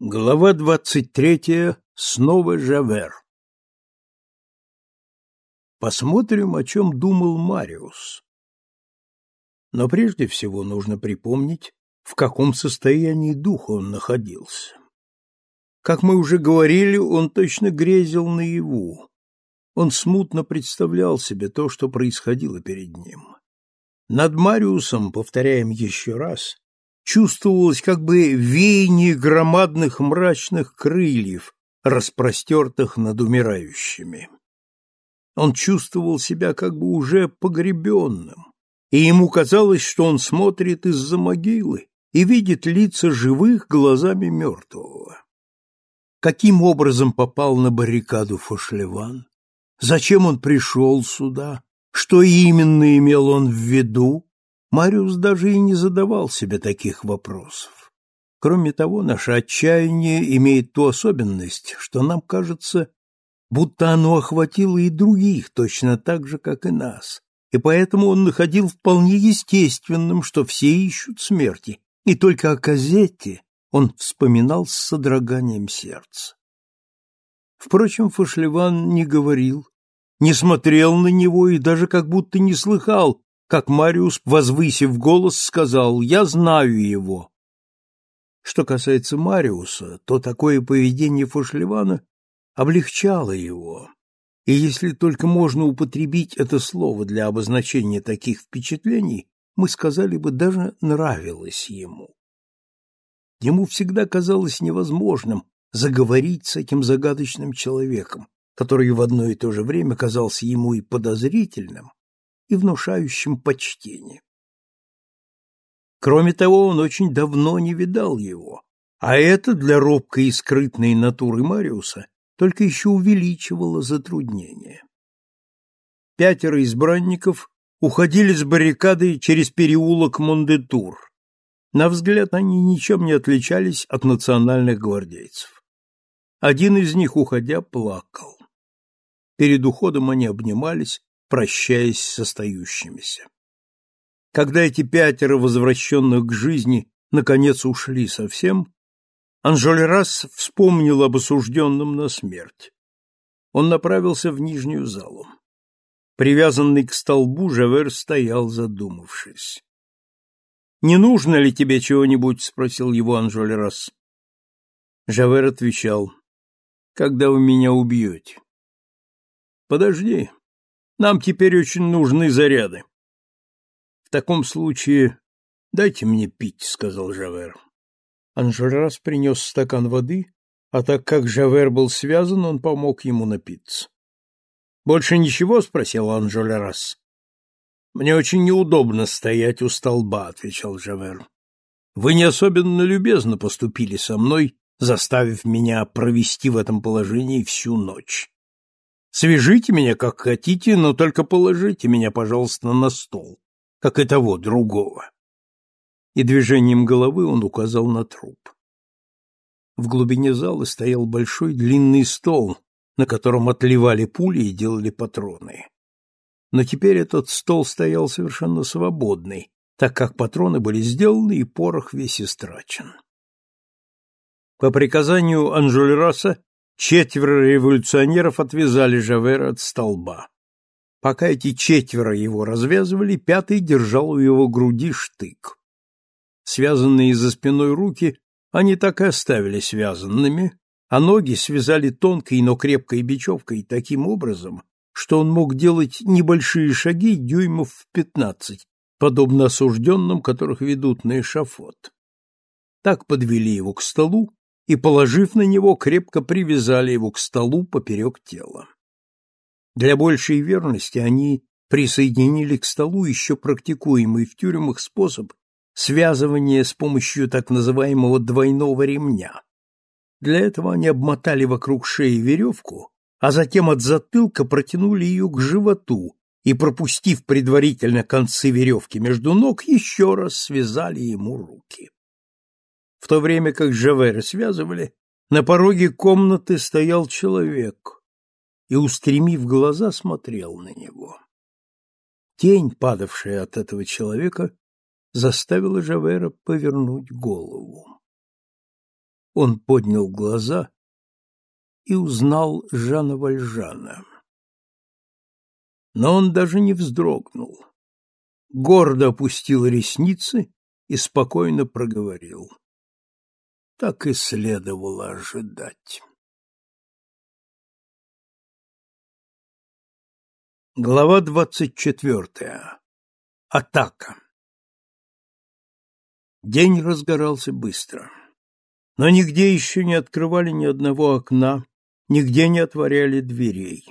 Глава двадцать третья. Снова Жавер. Посмотрим, о чем думал Мариус. Но прежде всего нужно припомнить, в каком состоянии духа он находился. Как мы уже говорили, он точно грезил наяву. Он смутно представлял себе то, что происходило перед ним. Над Мариусом, повторяем еще раз, чувствовалось как бы веяние громадных мрачных крыльев, распростертых над умирающими. Он чувствовал себя как бы уже погребенным, и ему казалось, что он смотрит из-за могилы и видит лица живых глазами мертвого. Каким образом попал на баррикаду Фошлеван? Зачем он пришел сюда? Что именно имел он в виду? Мариус даже и не задавал себе таких вопросов. Кроме того, наше отчаяние имеет ту особенность, что нам кажется, будто оно охватило и других точно так же, как и нас, и поэтому он находил вполне естественным, что все ищут смерти, и только о Казетте он вспоминал с содроганием сердца. Впрочем, Фашлеван не говорил, не смотрел на него и даже как будто не слыхал как Мариус, возвысив голос, сказал «Я знаю его». Что касается Мариуса, то такое поведение Фошлевана облегчало его, и если только можно употребить это слово для обозначения таких впечатлений, мы сказали бы, даже нравилось ему. Ему всегда казалось невозможным заговорить с этим загадочным человеком, который в одно и то же время казался ему и подозрительным, и внушающим почтение. Кроме того, он очень давно не видал его, а это для робкой и скрытной натуры Мариуса только еще увеличивало затруднение. Пятеро избранников уходили с баррикады через переулок Мондетур. На взгляд они ничем не отличались от национальных гвардейцев. Один из них, уходя, плакал. Перед уходом они обнимались, прощаясь с остающимися. Когда эти пятеро возвращенных к жизни наконец ушли совсем, Анжолерас вспомнил об осужденном на смерть. Он направился в нижнюю залу. Привязанный к столбу, Жавер стоял, задумавшись. «Не нужно ли тебе чего-нибудь?» — спросил его Анжолерас. Жавер отвечал, «Когда вы меня убьете?» «Подожди, нам теперь очень нужны заряды. В таком случае дайте мне пить, сказал Жавер. Анжелрас принес стакан воды, а так как Жавер был связан, он помог ему напиться. Больше ничего, спросил Анжелрас. Мне очень неудобно стоять у столба, отвечал Жавер. Вы не особенно любезно поступили со мной, заставив меня провести в этом положении всю ночь. Свяжите меня как хотите, но только положите меня, пожалуйста, на стол, как и того другого. И движением головы он указал на труп. В глубине зала стоял большой длинный стол, на котором отливали пули и делали патроны. Но теперь этот стол стоял совершенно свободный, так как патроны были сделаны и порох весь истрачен. По приказанию Анжульраса Четверо революционеров отвязали Жавера от столба. Пока эти четверо его развязывали, пятый держал у его груди штык. Связанные за спиной руки они так и оставили связанными, а ноги связали тонкой, но крепкой бечевкой таким образом, что он мог делать небольшие шаги дюймов в пятнадцать, подобно осужденным, которых ведут на эшафот. Так подвели его к столу и, положив на него, крепко привязали его к столу поперек тела. Для большей верности они присоединили к столу еще практикуемый в тюрьмах способ связывания с помощью так называемого двойного ремня. Для этого они обмотали вокруг шеи веревку, а затем от затылка протянули ее к животу и, пропустив предварительно концы веревки между ног, еще раз связали ему руки. В то время как Жавера связывали, на пороге комнаты стоял человек и, устремив глаза, смотрел на него. Тень, падавшая от этого человека, заставила Жавера повернуть голову. Он поднял глаза и узнал Жана Вальжана. Но он даже не вздрогнул. Гордо опустил ресницы и спокойно проговорил. Так и следовало ожидать. Глава двадцать четвертая. Атака. День разгорался быстро. Но нигде еще не открывали ни одного окна, нигде не отворяли дверей.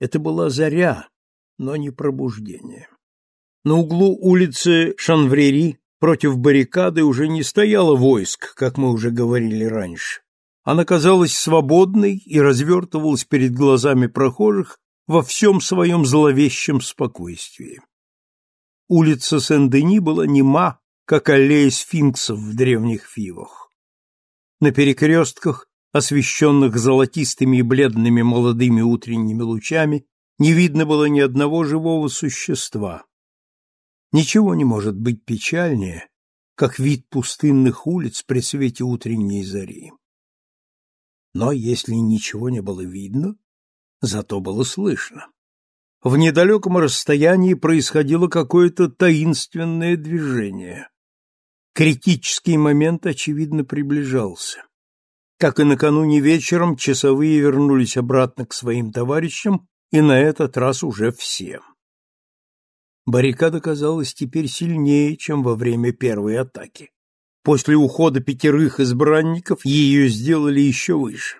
Это была заря, но не пробуждение. На углу улицы Шанврери против баррикады уже не стояло войск, как мы уже говорили раньше. Она казалась свободной и развертывалась перед глазами прохожих во всем своем зловещем спокойствии. Улица Сен-Дени была нема, как аллея сфинксов в древних фивах. На перекрестках, освещенных золотистыми и бледными молодыми утренними лучами, не видно было ни одного живого существа. Ничего не может быть печальнее, как вид пустынных улиц при свете утренней зари. Но если ничего не было видно, зато было слышно. В недалеком расстоянии происходило какое-то таинственное движение. Критический момент, очевидно, приближался. Как и накануне вечером, часовые вернулись обратно к своим товарищам, и на этот раз уже все. Баррикада казалась теперь сильнее, чем во время первой атаки. После ухода пятерых избранников ее сделали еще выше.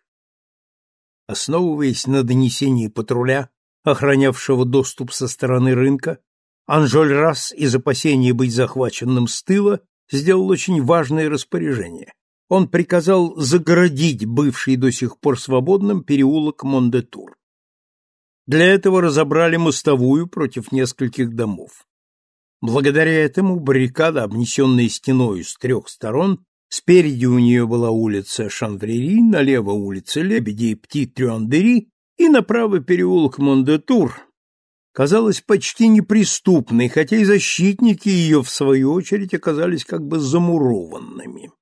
Основываясь на донесении патруля, охранявшего доступ со стороны рынка, Анжоль Расс из опасения быть захваченным с тыла сделал очень важное распоряжение. Он приказал загородить бывший до сих пор свободным переулок Мондетур. Для этого разобрали мостовую против нескольких домов. Благодаря этому баррикада, обнесенная стеной с трех сторон, Спереди у нее была улица Шанврери, налево улица Лебеди и Пти-Трюандери, и направо переулок Мондетур, казалась почти неприступной, хотя и защитники ее, в свою очередь, оказались как бы замурованными.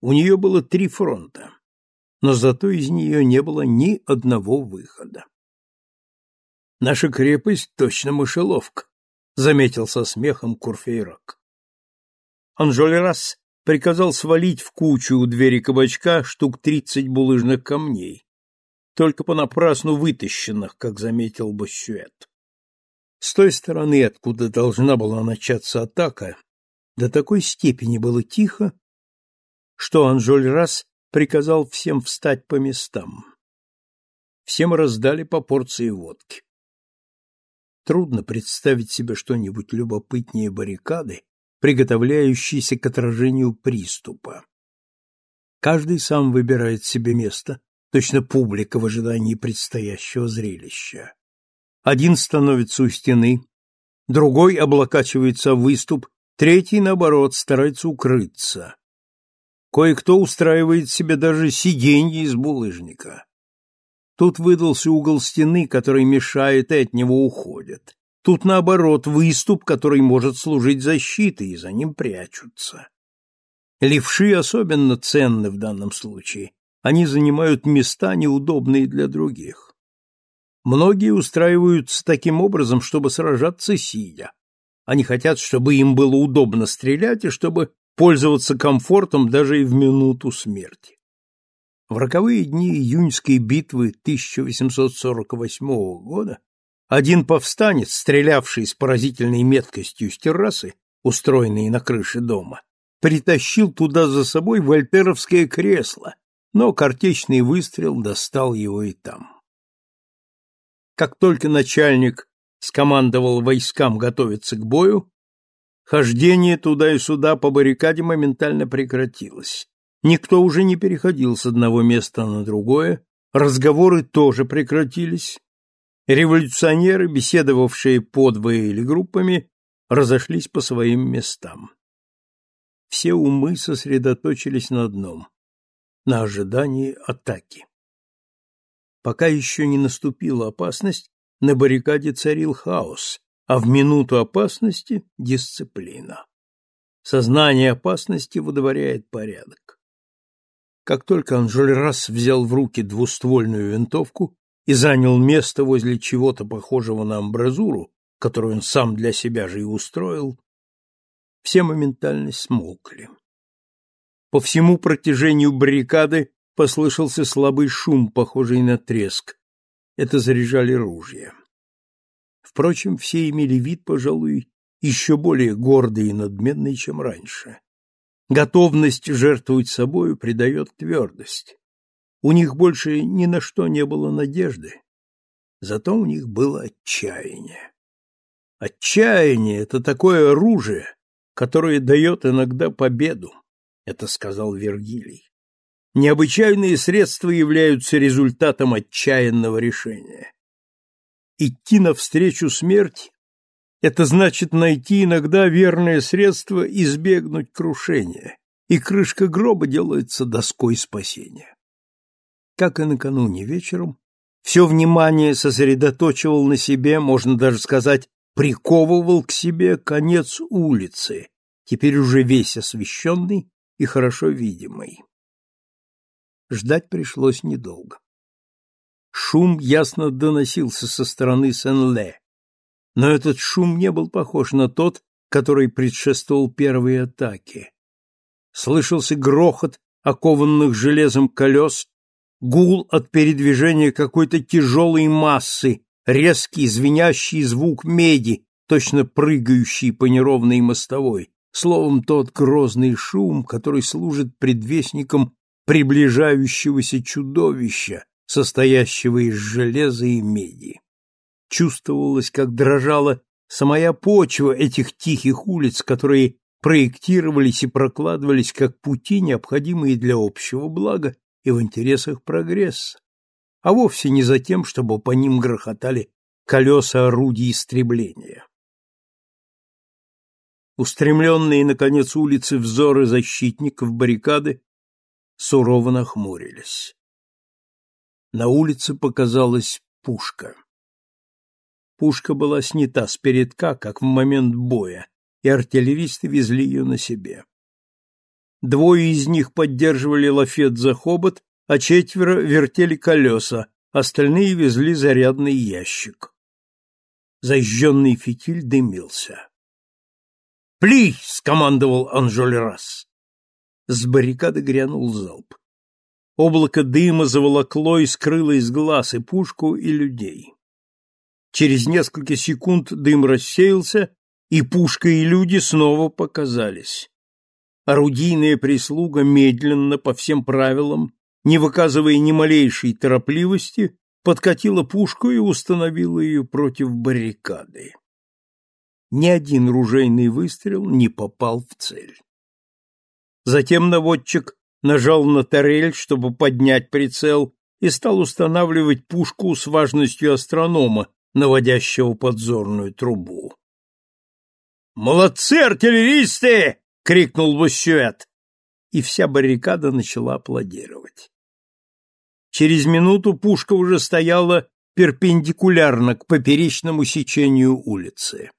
У нее было три фронта, но зато из нее не было ни одного выхода. «Наша крепость точно мышеловка», — заметил со смехом Курфейрак. Анжолерас приказал свалить в кучу у двери кабачка штук тридцать булыжных камней, только понапрасну вытащенных, как заметил Боссюэт. С той стороны, откуда должна была начаться атака, до такой степени было тихо, что Анжоль приказал всем встать по местам. Всем раздали по порции водки. Трудно представить себе что-нибудь любопытнее баррикады, приготовляющийся к отражению приступа. Каждый сам выбирает себе место, точно публика в ожидании предстоящего зрелища. Один становится у стены, другой облокачивается в выступ, третий, наоборот, старается укрыться. Кое-кто устраивает себе даже сиденье из булыжника. Тут выдался угол стены, который мешает и от него уходят. Тут, наоборот, выступ, который может служить защитой, и за ним прячутся. Левши особенно ценны в данном случае. Они занимают места, неудобные для других. Многие устраиваются таким образом, чтобы сражаться сидя. Они хотят, чтобы им было удобно стрелять и чтобы пользоваться комфортом даже и в минуту смерти. В роковые дни июньской битвы 1848 года один повстанец, стрелявший с поразительной меткостью с террасы, устроенной на крыше дома, притащил туда за собой вольтеровское кресло, но картечный выстрел достал его и там. Как только начальник скомандовал войскам готовиться к бою, хождение туда и сюда по баррикаде моментально прекратилось. Никто уже не переходил с одного места на другое, разговоры тоже прекратились, Революционеры, беседовавшие подвое или группами, разошлись по своим местам. Все умы сосредоточились на одном — на ожидании атаки. Пока еще не наступила опасность, на баррикаде царил хаос, а в минуту опасности — дисциплина. Сознание опасности выдворяет порядок. Как только Анжольрас взял в руки двуствольную винтовку и занял место возле чего-то похожего на амбразуру, которую он сам для себя же и устроил, все моментально смолкли. По всему протяжению баррикады послышался слабый шум, похожий на треск. Это заряжали ружья. Впрочем, все имели вид, пожалуй, еще более гордый и надменный, чем раньше. Готовность жертвовать собою придает твердость. У них больше ни на что не было надежды, зато у них было отчаяние. Отчаяние — это такое оружие, которое дает иногда победу, — это сказал Вергилий. Необычайные средства являются результатом отчаянного решения. Идти навстречу смерти это значит найти иногда верное средство избегнуть крушения, и крышка гроба делается доской спасения. Как и накануне вечером, все внимание сосредоточивал на себе, можно даже сказать, приковывал к себе конец улицы, теперь уже весь освещенный и хорошо видимый. Ждать пришлось недолго. Шум ясно доносился со стороны Сен-Ле, но этот шум не был похож на тот, который предшествовал первой атаке. Слышался грохот окованных железом колес, гул от передвижения какой-то тяжелой массы, резкий звенящий звук меди, точно прыгающий по неровной мостовой, словом, тот грозный шум, который служит предвестником приближающегося чудовища, состоящего из железа и меди. Чувствовалось, как дрожала самая почва этих тихих улиц, которые проектировались и прокладывались как пути, необходимые для общего блага и в интересах прогресса, а вовсе не за тем, чтобы по ним грохотали колеса орудий истребления. Устремленные, наконец, улицы взоры защитников баррикады сурово нахмурились. На улице показалась пушка. Пушка была снята с передка, как в момент боя, и артиллеристы везли ее на себе. Двое из них поддерживали лафет за хобот, а четверо вертели колеса, остальные везли зарядный ящик. Зажженный фитиль дымился. «Пли!» — скомандовал Анжоль-Рас. С баррикады грянул залп. Облако дыма заволокло и скрыло из глаз и пушку, и людей. Через несколько секунд дым рассеялся, и пушка и люди снова показались. Орудийная прислуга медленно, по всем правилам, не выказывая ни малейшей торопливости, подкатила пушку и установила ее против баррикады. Ни один ружейный выстрел не попал в цель. Затем наводчик нажал на тарель, чтобы поднять прицел, и стал устанавливать пушку с важностью астронома, наводящего подзорную трубу. «Молодцы, артиллеристы!» — крикнул Буссюэт. И вся баррикада начала аплодировать. Через минуту пушка уже стояла перпендикулярно к поперечному сечению улицы.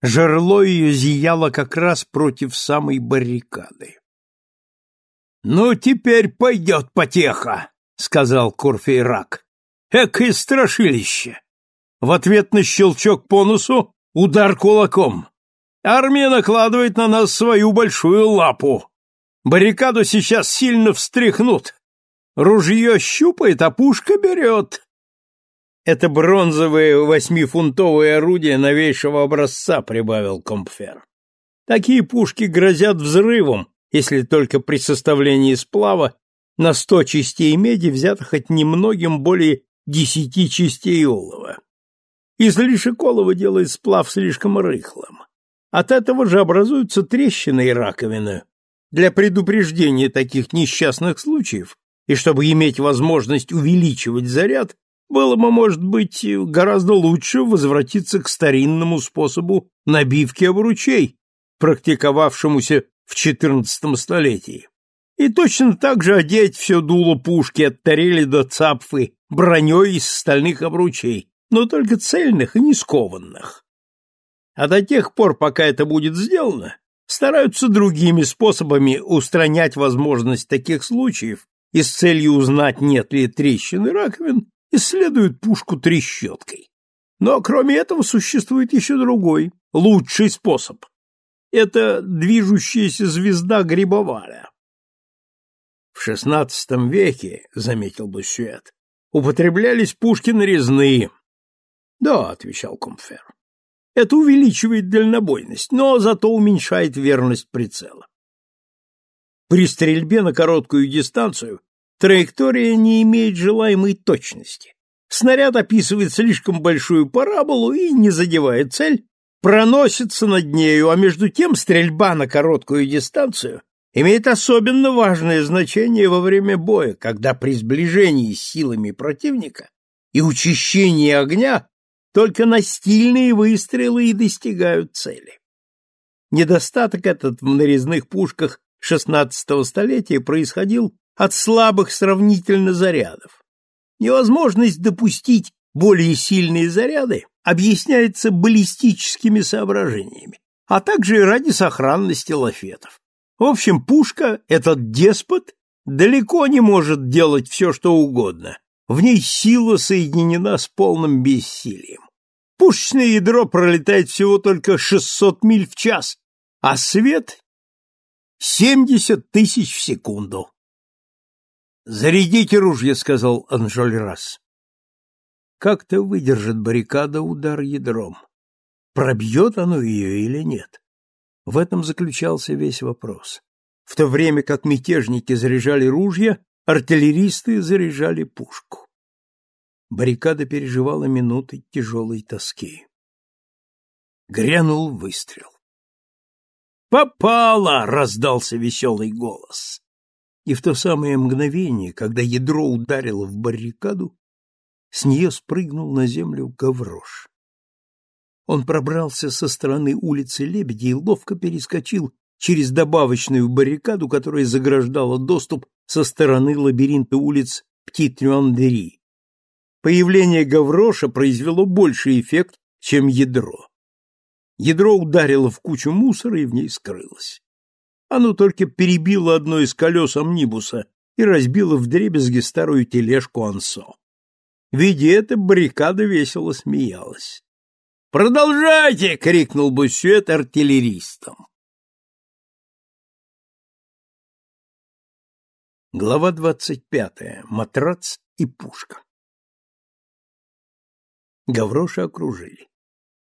Жерло ее зияло как раз против самой баррикады. — Ну, теперь пойдет потеха, — сказал Курфейрак. Экое страшилище! В ответ на щелчок по носу удар кулаком. Армия накладывает на нас свою большую лапу. Баррикаду сейчас сильно встряхнут. Ружье щупает, а пушка берет. Это бронзовое восьмифунтовое орудие новейшего образца, прибавил Компфер. Такие пушки грозят взрывом, если только при составлении сплава на сто частей меди взято хоть немногим более десяти частей олова. Излишек олова делает сплав слишком рыхлым. От этого же образуются трещины и раковины. Для предупреждения таких несчастных случаев и чтобы иметь возможность увеличивать заряд, было бы, может быть, гораздо лучше возвратиться к старинному способу набивки обручей, практиковавшемуся в XIV столетии. И точно так же одеть все дуло пушки от тарели до цапфы броней из стальных обручей, но только цельных и не скованных. А до тех пор, пока это будет сделано, стараются другими способами устранять возможность таких случаев и с целью узнать, нет ли трещины раковин, исследуют пушку трещоткой. Но кроме этого существует еще другой, лучший способ. Это движущаяся звезда Грибоваля. В XVI веке, заметил Буссюэт, употреблялись пушки нарезные. Да, отвечал Комфер. Это увеличивает дальнобойность, но зато уменьшает верность прицела. При стрельбе на короткую дистанцию траектория не имеет желаемой точности. Снаряд описывает слишком большую параболу и, не задевая цель, проносится над нею, а между тем стрельба на короткую дистанцию имеет особенно важное значение во время боя, когда при сближении с силами противника и учащении огня только настильные выстрелы и достигают цели. Недостаток этот в нарезных пушках XVI столетия происходил от слабых сравнительно зарядов. Невозможность допустить более сильные заряды объясняется баллистическими соображениями, а также и ради сохранности лафетов. В общем, пушка, этот деспот, далеко не может делать все, что угодно. В ней сила соединена с полным бессилием. Пушечное ядро пролетает всего только 600 миль в час, а свет — 70 тысяч в секунду. «Зарядите ружье», — сказал Анжоль раз. Как-то выдержит баррикада удар ядром. Пробьет оно ее или нет? В этом заключался весь вопрос. В то время как мятежники заряжали ружья, артиллеристы заряжали пушку. Баррикада переживала минуты тяжелой тоски. Грянул выстрел. «Попало!» — раздался веселый голос. И в то самое мгновение, когда ядро ударило в баррикаду, с нее спрыгнул на землю гаврош. Он пробрался со стороны улицы Лебеди и ловко перескочил через добавочную баррикаду, которая заграждала доступ со стороны лабиринта улиц Птит-Нюандери. Появление Гавроша произвело больший эффект, чем ядро. Ядро ударило в кучу мусора и в ней скрылось. Оно только перебило одно из колес амнибуса и разбило вдребезги старую тележку Ансо. Видя это, баррикада весело смеялась. «Продолжайте!» — крикнул Буссюэт артиллеристам. Глава двадцать пятая. Матрац и пушка. Гавроша окружили.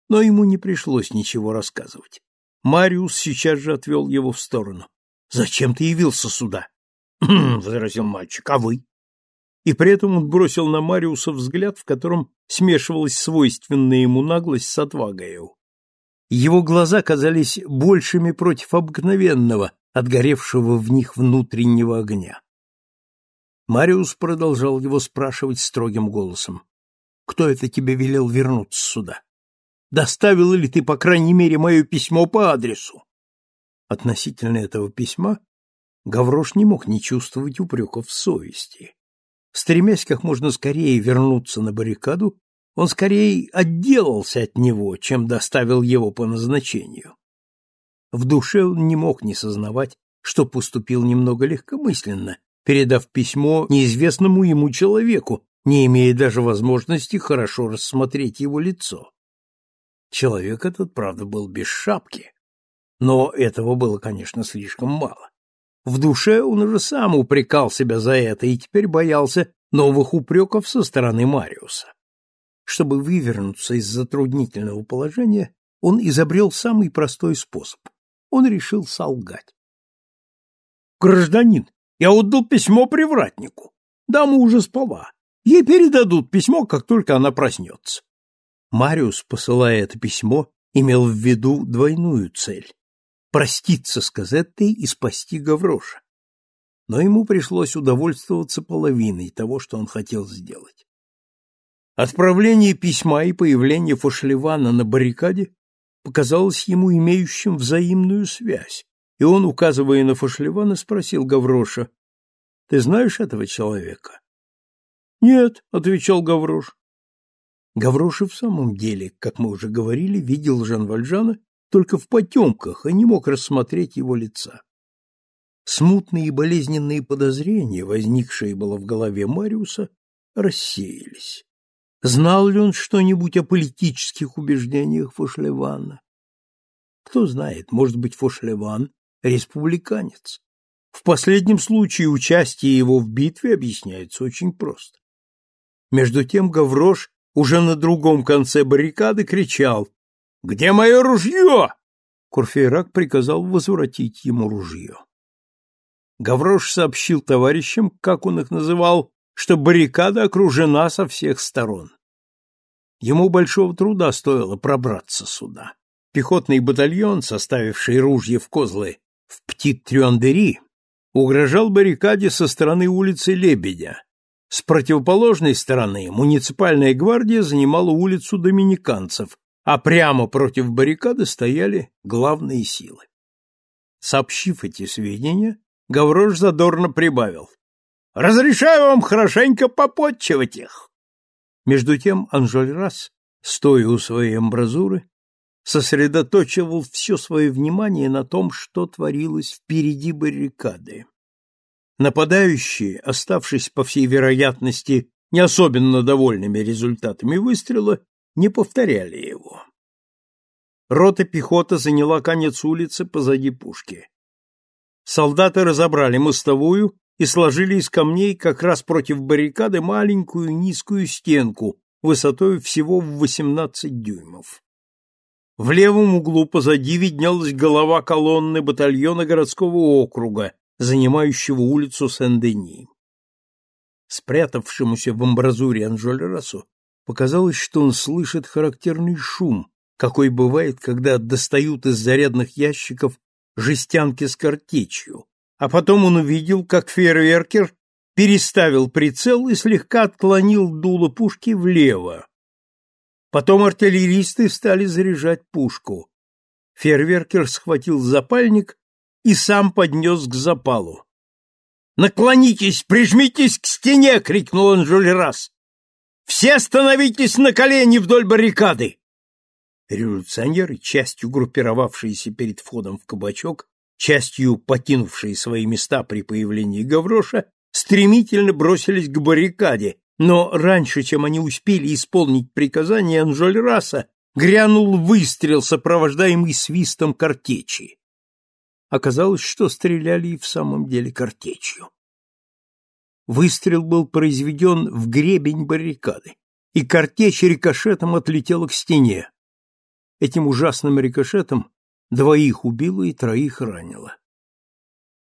Но ему не пришлось ничего рассказывать. Мариус сейчас же отвел его в сторону. «Зачем ты явился сюда?» возразил мальчик. «А вы?» И при этом он бросил на Мариуса взгляд, в котором смешивалась свойственная ему наглость с отвагою. Его глаза казались большими против обыкновенного, отгоревшего в них внутреннего огня. Мариус продолжал его спрашивать строгим голосом. «Кто это тебе велел вернуться сюда? Доставил ли ты, по крайней мере, мое письмо по адресу?» Относительно этого письма Гаврош не мог не чувствовать упреков совести. Стремясь как можно скорее вернуться на баррикаду, он скорее отделался от него, чем доставил его по назначению. В душе он не мог не сознавать, что поступил немного легкомысленно, передав письмо неизвестному ему человеку, не имея даже возможности хорошо рассмотреть его лицо. Человек этот, правда, был без шапки, но этого было, конечно, слишком мало. В душе он уже сам упрекал себя за это и теперь боялся новых упреков со стороны Мариуса. Чтобы вывернуться из затруднительного положения, он изобрел самый простой способ. Он решил солгать. «Гражданин, я отдал письмо привратнику. Дама уже спала. Ей передадут письмо, как только она проснется». Мариус, посылая это письмо, имел в виду двойную цель проститься с Казеттой и спасти Гавроша. Но ему пришлось удовольствоваться половиной того, что он хотел сделать. Отправление письма и появление Фошлевана на баррикаде показалось ему имеющим взаимную связь, и он, указывая на Фошлевана, спросил Гавроша, «Ты знаешь этого человека?» «Нет», — отвечал Гаврош. Гаврош и в самом деле, как мы уже говорили, видел Жан Вальжана только в потемках и не мог рассмотреть его лица. Смутные и болезненные подозрения, возникшие было в голове Мариуса, рассеялись. Знал ли он что-нибудь о политических убеждениях Фошлевана? Кто знает, может быть, Фошлеван — республиканец. В последнем случае участие его в битве объясняется очень просто. Между тем Гаврош уже на другом конце баррикады кричал «Где мое ружье?» Курфейрак приказал возвратить ему ружье. Гаврош сообщил товарищам, как он их называл, что баррикада окружена со всех сторон. Ему большого труда стоило пробраться сюда. Пехотный батальон, составивший ружье в козлы в Птит-Трюандери, угрожал баррикаде со стороны улицы Лебедя. С противоположной стороны муниципальная гвардия занимала улицу доминиканцев, а прямо против баррикады стояли главные силы. Сообщив эти сведения, Гаврош задорно прибавил. «Разрешаю вам хорошенько попотчевать их!» Между тем Анжольрас, стоя у своей амбразуры, сосредоточивал все свое внимание на том, что творилось впереди баррикады. Нападающие, оставшись, по всей вероятности, не особенно довольными результатами выстрела, не повторяли его. Рота пехоты заняла конец улицы позади пушки. Солдаты разобрали мостовую и сложили из камней как раз против баррикады маленькую низкую стенку высотой всего в 18 дюймов. В левом углу позади виднелась голова колонны батальона городского округа, занимающего улицу Сен-Дени. Спрятавшемуся в амбразуре Анжолерасу показалось, что он слышит характерный шум, какой бывает, когда достают из зарядных ящиков жестянки с картечью, а потом он увидел, как фейерверкер переставил прицел и слегка отклонил дуло пушки влево, Потом артиллеристы стали заряжать пушку. Фейерверкер схватил запальник и сам поднес к запалу. «Наклонитесь, прижмитесь к стене!» — крикнул он Жульрас. «Все становитесь на колени вдоль баррикады!» Революционеры, частью группировавшиеся перед входом в кабачок, частью покинувшие свои места при появлении Гавроша, стремительно бросились к баррикаде, но раньше, чем они успели исполнить приказание Анжольраса, грянул выстрел, сопровождаемый свистом картечи. Оказалось, что стреляли и в самом деле картечью. Выстрел был произведен в гребень баррикады, и картечь рикошетом отлетела к стене. Этим ужасным рикошетом двоих убило и троих ранило.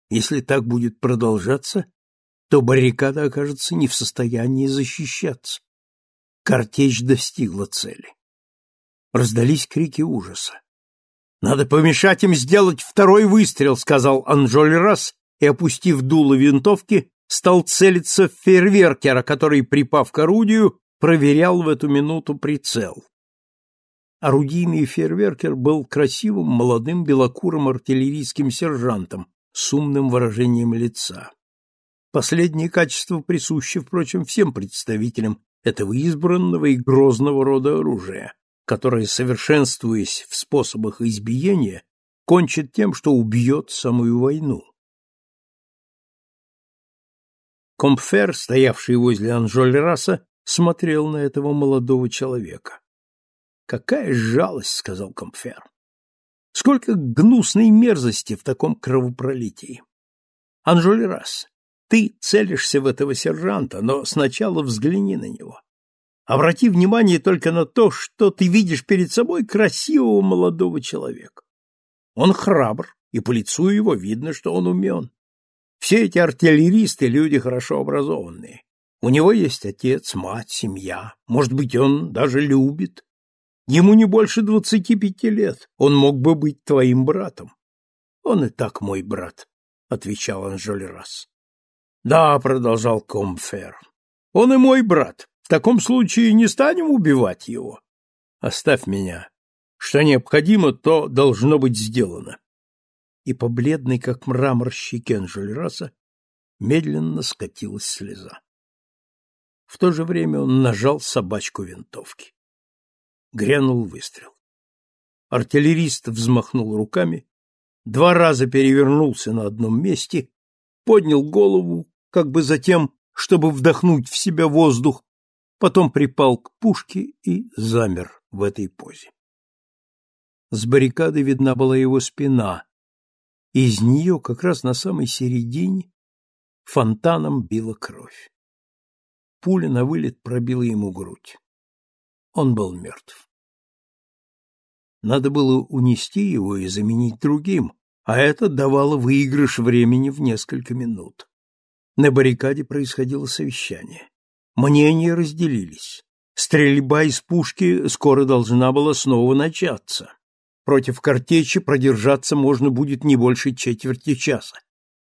Если так будет продолжаться, то баррикада окажется не в состоянии защищаться. Картечь достигла цели. Раздались крики ужаса. «Надо помешать им сделать второй выстрел», — сказал Анжоль раз и, опустив дуло винтовки, стал целиться в фейерверкера, который, припав к орудию, проверял в эту минуту прицел. Орудийный фейерверкер был красивым молодым белокурым артиллерийским сержантом с умным выражением лица. Последнее качество присуще, впрочем, всем представителям этого избранного и грозного рода оружия, которое, совершенствуясь в способах избиения, кончит тем, что убьет самую войну. Компфер, стоявший возле Анжоль-Раса, смотрел на этого молодого человека. «Какая жалость!» — сказал Компфер. «Сколько гнусной мерзости в таком кровопролитии!» Анжоль-Рас, ты целишься в этого сержанта, но сначала взгляни на него. Обрати внимание только на то, что ты видишь перед собой красивого молодого человека. Он храбр, и по лицу его видно, что он умен. Все эти артиллеристы — люди хорошо образованные. У него есть отец, мать, семья. Может быть, он даже любит. Ему не больше двадцати пяти лет. Он мог бы быть твоим братом. Он и так мой брат, — отвечал Анжолерас. Да, продолжал Комфер. Он и мой брат. В таком случае не станем убивать его. Оставь меня. Что необходимо, то должно быть сделано. И по бледной, как мрамор, щеке Анжельраса медленно скатилась слеза. В то же время он нажал собачку винтовки. Грянул выстрел. Артиллерист взмахнул руками, два раза перевернулся на одном месте, поднял голову, как бы затем, чтобы вдохнуть в себя воздух, потом припал к пушке и замер в этой позе. С баррикады видна была его спина, из нее как раз на самой середине фонтаном била кровь. Пуля на вылет пробила ему грудь. Он был мертв. Надо было унести его и заменить другим, а это давало выигрыш времени в несколько минут. На баррикаде происходило совещание. Мнения разделились. Стрельба из пушки скоро должна была снова начаться. Против картечи продержаться можно будет не больше четверти часа.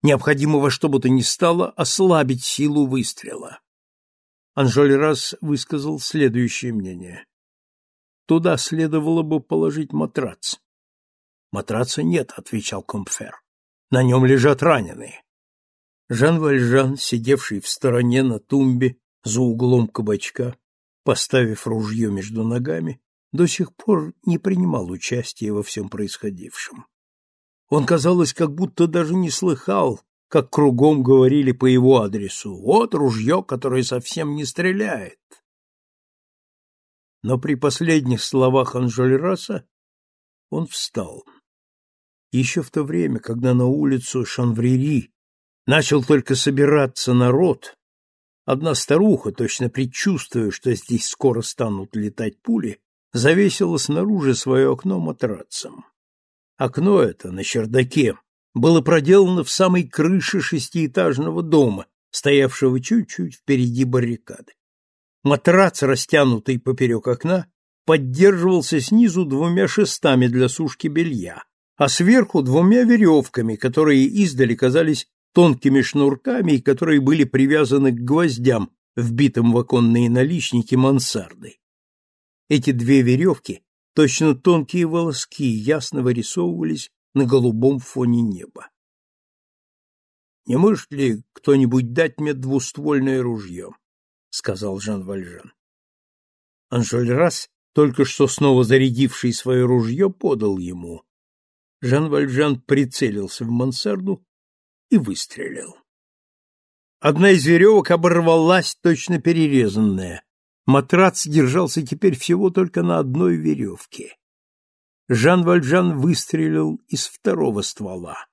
Необходимо во что бы то ни стало ослабить силу выстрела. Анжоль раз высказал следующее мнение. Туда следовало бы положить матрац. Матраца нет, отвечал Комфер. На нем лежат раненые. Жан Вальжан, сидевший в стороне на тумбе за углом кабачка, поставив ружье между ногами, до сих пор не принимал участия во всем происходившем. Он, казалось, как будто даже не слыхал, как кругом говорили по его адресу «Вот ружье, которое совсем не стреляет». Но при последних словах Анжольраса он встал. Еще в то время, когда на улицу Шанврери начал только собираться народ, одна старуха, точно предчувствуя, что здесь скоро станут летать пули, завесила снаружи свое окно матрацем. Окно это на чердаке было проделано в самой крыше шестиэтажного дома, стоявшего чуть-чуть впереди баррикады. Матрац, растянутый поперек окна, поддерживался снизу двумя шестами для сушки белья, а сверху двумя веревками, которые издали казались тонкими шнурками и которые были привязаны к гвоздям, вбитым в оконные наличники мансарды. Эти две веревки, точно тонкие волоски, ясно вырисовывались на голубом фоне неба. «Не может ли кто-нибудь дать мне двуствольное ружье?» — сказал Жан Вальжан. Анжольрас, только что снова зарядивший свое ружье, подал ему. Жан Вальжан прицелился в мансарду и выстрелил. Одна из веревок оборвалась, точно перерезанная. Матрац держался теперь всего только на одной веревке. Жан Вальжан выстрелил из второго ствола.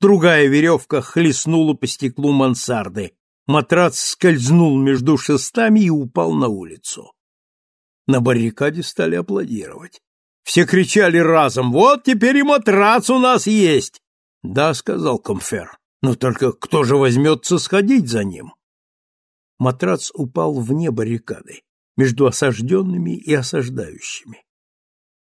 Другая веревка хлестнула по стеклу мансарды. Матрац скользнул между шестами и упал на улицу. На баррикаде стали аплодировать. Все кричали разом «Вот теперь и матрац у нас есть!» «Да», — сказал Комфер, — «но только кто же возьмется сходить за ним?» Матрац упал вне баррикады, между осажденными и осаждающими.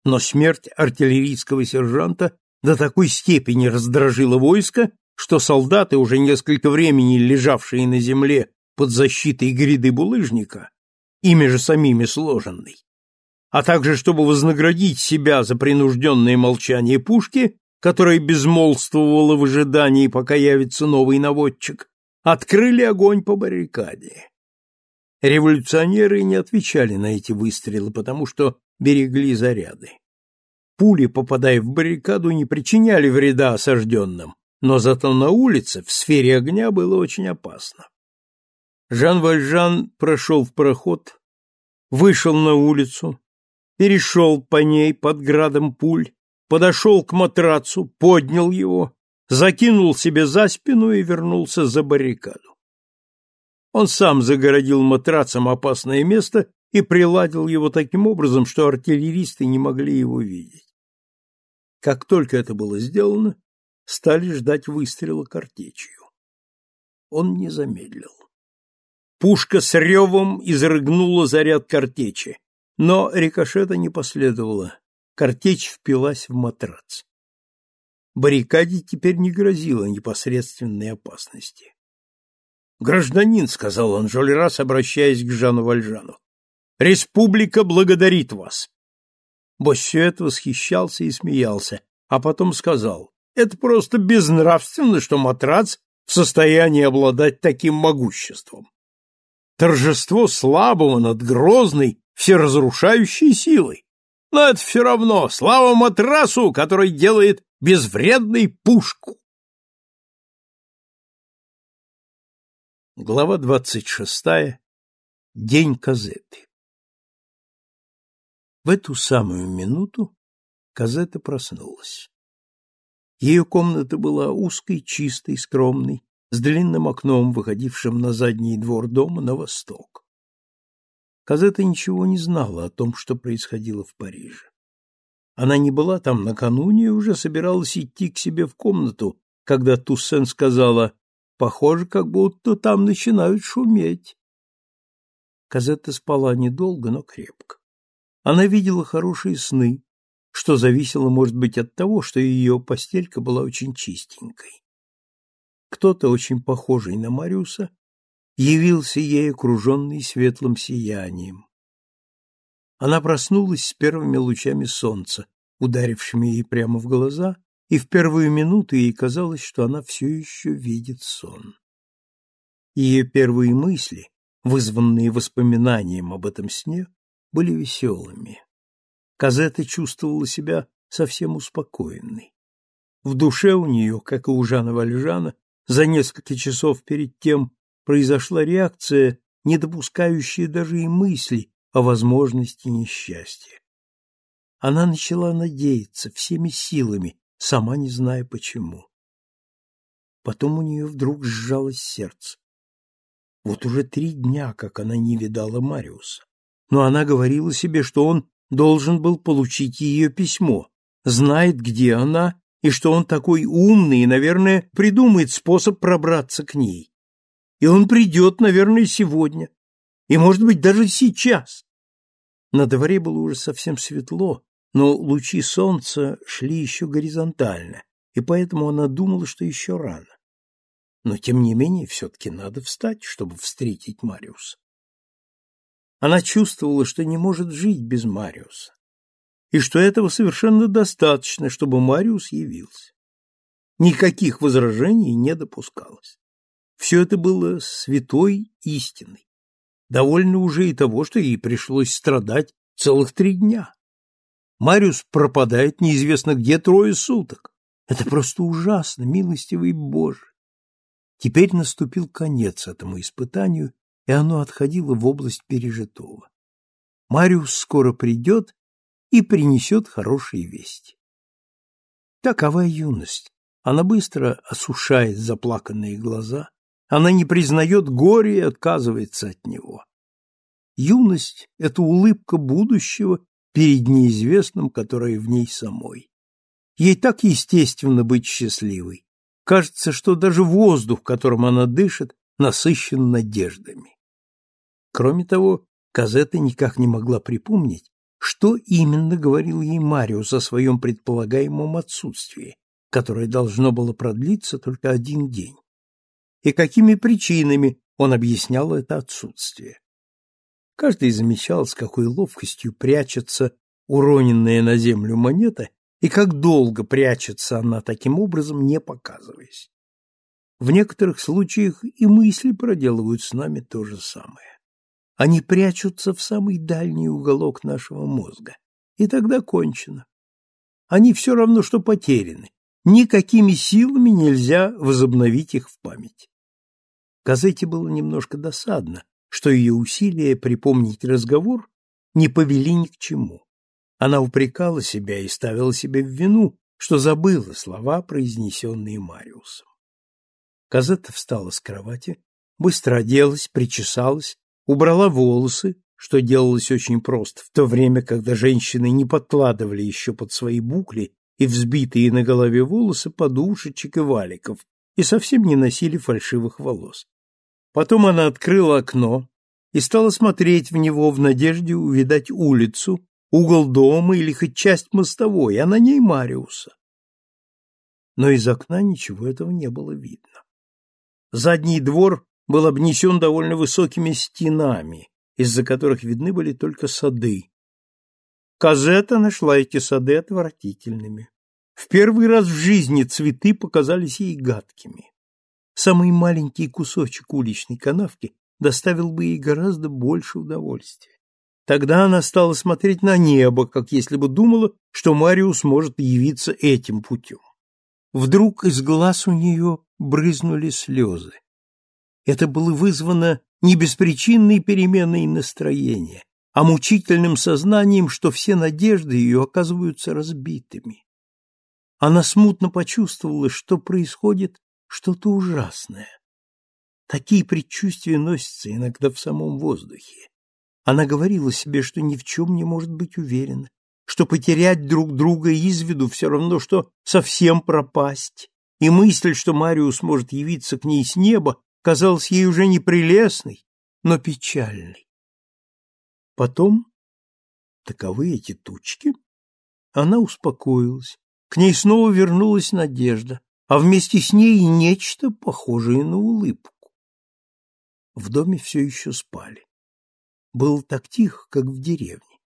Но смерть артиллерийского сержанта до такой степени раздражила войско, что солдаты, уже несколько времени лежавшие на земле под защитой гряды булыжника, ими же самими сложенной, а также чтобы вознаградить себя за принужденное молчание пушки, которая безмолвствовала в ожидании, пока явится новый наводчик, открыли огонь по баррикаде. Революционеры не отвечали на эти выстрелы, потому что берегли заряды. Пули, попадая в баррикаду, не причиняли вреда осажденным, но зато на улице, в сфере огня, было очень опасно. Жан Вальжан прошел в проход, вышел на улицу, перешел по ней под градом пуль, подошел к матрацу, поднял его, закинул себе за спину и вернулся за баррикаду. Он сам загородил матрацем опасное место и приладил его таким образом, что артиллеристы не могли его видеть. Как только это было сделано, стали ждать выстрела картечью. Он не замедлил. Пушка с ревом изрыгнула заряд картечи, но рикошета не последовало. Картечь впилась в матрац. Баррикаде теперь не грозило непосредственной опасности. «Гражданин», — сказал раз, обращаясь к Жану Вальжану, Республика благодарит вас. Боссюэт восхищался и смеялся, а потом сказал, это просто безнравственно, что матрац в состоянии обладать таким могуществом. Торжество слабого над грозной, всеразрушающей силой. Но это все равно. Слава матрасу, который делает безвредный пушку. Глава двадцать шестая. День Казеты. В эту самую минуту Казета проснулась. Ее комната была узкой, чистой, скромной, с длинным окном, выходившим на задний двор дома на восток. Казета ничего не знала о том, что происходило в Париже. Она не была там накануне и уже собиралась идти к себе в комнату, когда Туссен сказала Похоже, как будто там начинают шуметь. Казетта спала недолго, но крепко. Она видела хорошие сны, что зависело, может быть, от того, что ее постелька была очень чистенькой. Кто-то, очень похожий на Мариуса, явился ей окруженный светлым сиянием. Она проснулась с первыми лучами солнца, ударившими ей прямо в глаза, и в первую минуту ей казалось, что она все еще видит сон. Ее первые мысли, вызванные воспоминанием об этом сне, были веселыми. Казета чувствовала себя совсем успокоенной. В душе у нее, как и у Жана Вальжана, за несколько часов перед тем произошла реакция, не допускающая даже и мысли о возможности несчастья. Она начала надеяться всеми силами, сама не зная почему. Потом у нее вдруг сжалось сердце. Вот уже три дня, как она не видала Мариуса. Но она говорила себе, что он должен был получить ее письмо, знает, где она, и что он такой умный и, наверное, придумает способ пробраться к ней. И он придет, наверное, сегодня, и, может быть, даже сейчас. На дворе было уже совсем светло, но лучи солнца шли еще горизонтально, и поэтому она думала, что еще рано. Но, тем не менее, все-таки надо встать, чтобы встретить Мариуса. Она чувствовала, что не может жить без Мариуса, и что этого совершенно достаточно, чтобы Мариус явился. Никаких возражений не допускалось. Все это было святой истиной. Довольно уже и того, что ей пришлось страдать целых три дня. Мариус пропадает неизвестно где трое суток. Это просто ужасно, милостивый Боже. Теперь наступил конец этому испытанию, и оно отходило в область пережитого. Мариус скоро придет и принесет хорошие вести. Такова юность. Она быстро осушает заплаканные глаза, она не признает горя и отказывается от него. Юность — это улыбка будущего перед неизвестным, которое в ней самой. Ей так естественно быть счастливой. Кажется, что даже воздух, которым она дышит, насыщен надеждами. Кроме того, Казета никак не могла припомнить, что именно говорил ей Мариус о своем предполагаемом отсутствии, которое должно было продлиться только один день, и какими причинами он объяснял это отсутствие. Каждый замечал, с какой ловкостью прячется уроненная на землю монета и как долго прячется она таким образом, не показываясь. В некоторых случаях и мысли проделывают с нами то же самое. Они прячутся в самый дальний уголок нашего мозга, и тогда кончено. Они все равно, что потеряны. Никакими силами нельзя возобновить их в память. Газете было немножко досадно, что ее усилия припомнить разговор не повели ни к чему. Она упрекала себя и ставила себе в вину, что забыла слова, произнесенные Мариусом. Казетта встала с кровати, быстро оделась, причесалась, убрала волосы, что делалось очень просто, в то время, когда женщины не подкладывали еще под свои букли и взбитые на голове волосы подушечек и валиков и совсем не носили фальшивых волос. Потом она открыла окно и стала смотреть в него в надежде увидать улицу, угол дома или хоть часть мостовой, а на ней Мариуса. Но из окна ничего этого не было видно. Задний двор был обнесен довольно высокими стенами, из-за которых видны были только сады. Казета нашла эти сады отвратительными. В первый раз в жизни цветы показались ей гадкими. Самый маленький кусочек уличной канавки доставил бы ей гораздо больше удовольствия. Тогда она стала смотреть на небо, как если бы думала, что Мариус может явиться этим путем. Вдруг из глаз у нее брызнули слезы. Это было вызвано не беспричинной переменой настроения, а мучительным сознанием, что все надежды ее оказываются разбитыми. Она смутно почувствовала, что происходит что-то ужасное. Такие предчувствия носятся иногда в самом воздухе. Она говорила себе, что ни в чем не может быть уверена, что потерять друг друга из виду все равно, что совсем пропасть, и мысль, что Мариус может явиться к ней с неба, казалась ей уже не прелестной, но печальной. Потом, таковы эти тучки, она успокоилась, к ней снова вернулась надежда, а вместе с ней нечто похожее на улыбку. В доме все еще спали. Было так тихо, как в деревне.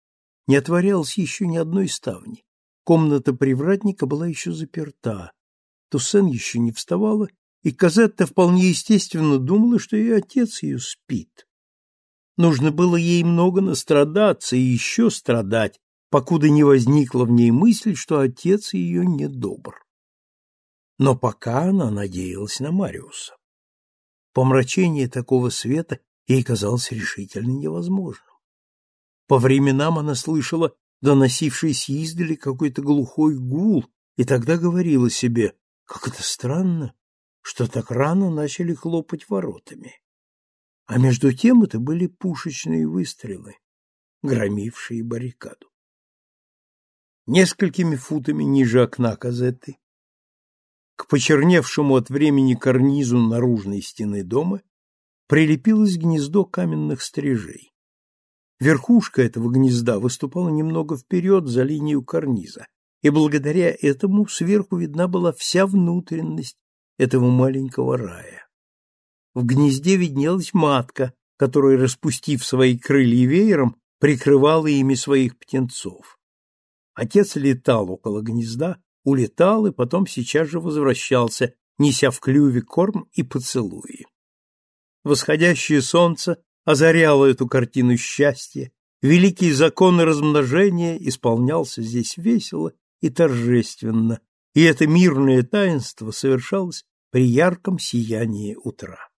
Не отворялось еще ни одной ставни. Комната привратника была еще заперта. Туссен еще не вставала, и Казетта вполне естественно думала, что и отец ее спит. Нужно было ей много настрадаться и еще страдать, покуда не возникла в ней мысль, что отец ее недобр. Но пока она надеялась на Мариуса. Помрачение такого света ей казалось решительно невозможным. По временам она слышала доносившийся издали какой-то глухой гул, и тогда говорила себе, как это странно, что так рано начали хлопать воротами. А между тем это были пушечные выстрелы, громившие баррикаду. Несколькими футами ниже окна казеты, к почерневшему от времени карнизу наружной стены дома, прилепилось гнездо каменных стрижей. Верхушка этого гнезда выступала немного вперед за линию карниза, и благодаря этому сверху видна была вся внутренность этого маленького рая. В гнезде виднелась матка, которая, распустив свои крылья веером, прикрывала ими своих птенцов. Отец летал около гнезда, улетал и потом сейчас же возвращался, неся в клюве корм и поцелуи. Восходящее солнце озаряло эту картину счастья, великий закон размножения исполнялся здесь весело и торжественно, и это мирное таинство совершалось при ярком сиянии утра.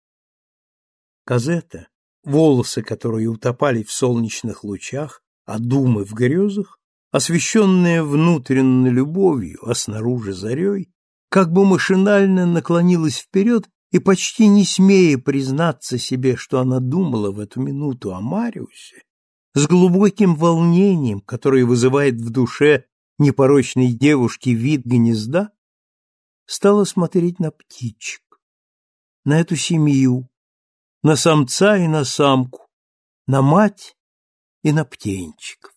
Казета, волосы которые утопали в солнечных лучах, а думы в грезах, освещенная внутренне любовью, а снаружи зарей, как бы машинально наклонилась вперед и почти не смея признаться себе, что она думала в эту минуту о Мариусе, с глубоким волнением, которое вызывает в душе непорочной девушки вид гнезда, стала смотреть на птичек, на эту семью, на самца и на самку, на мать и на птенчиков.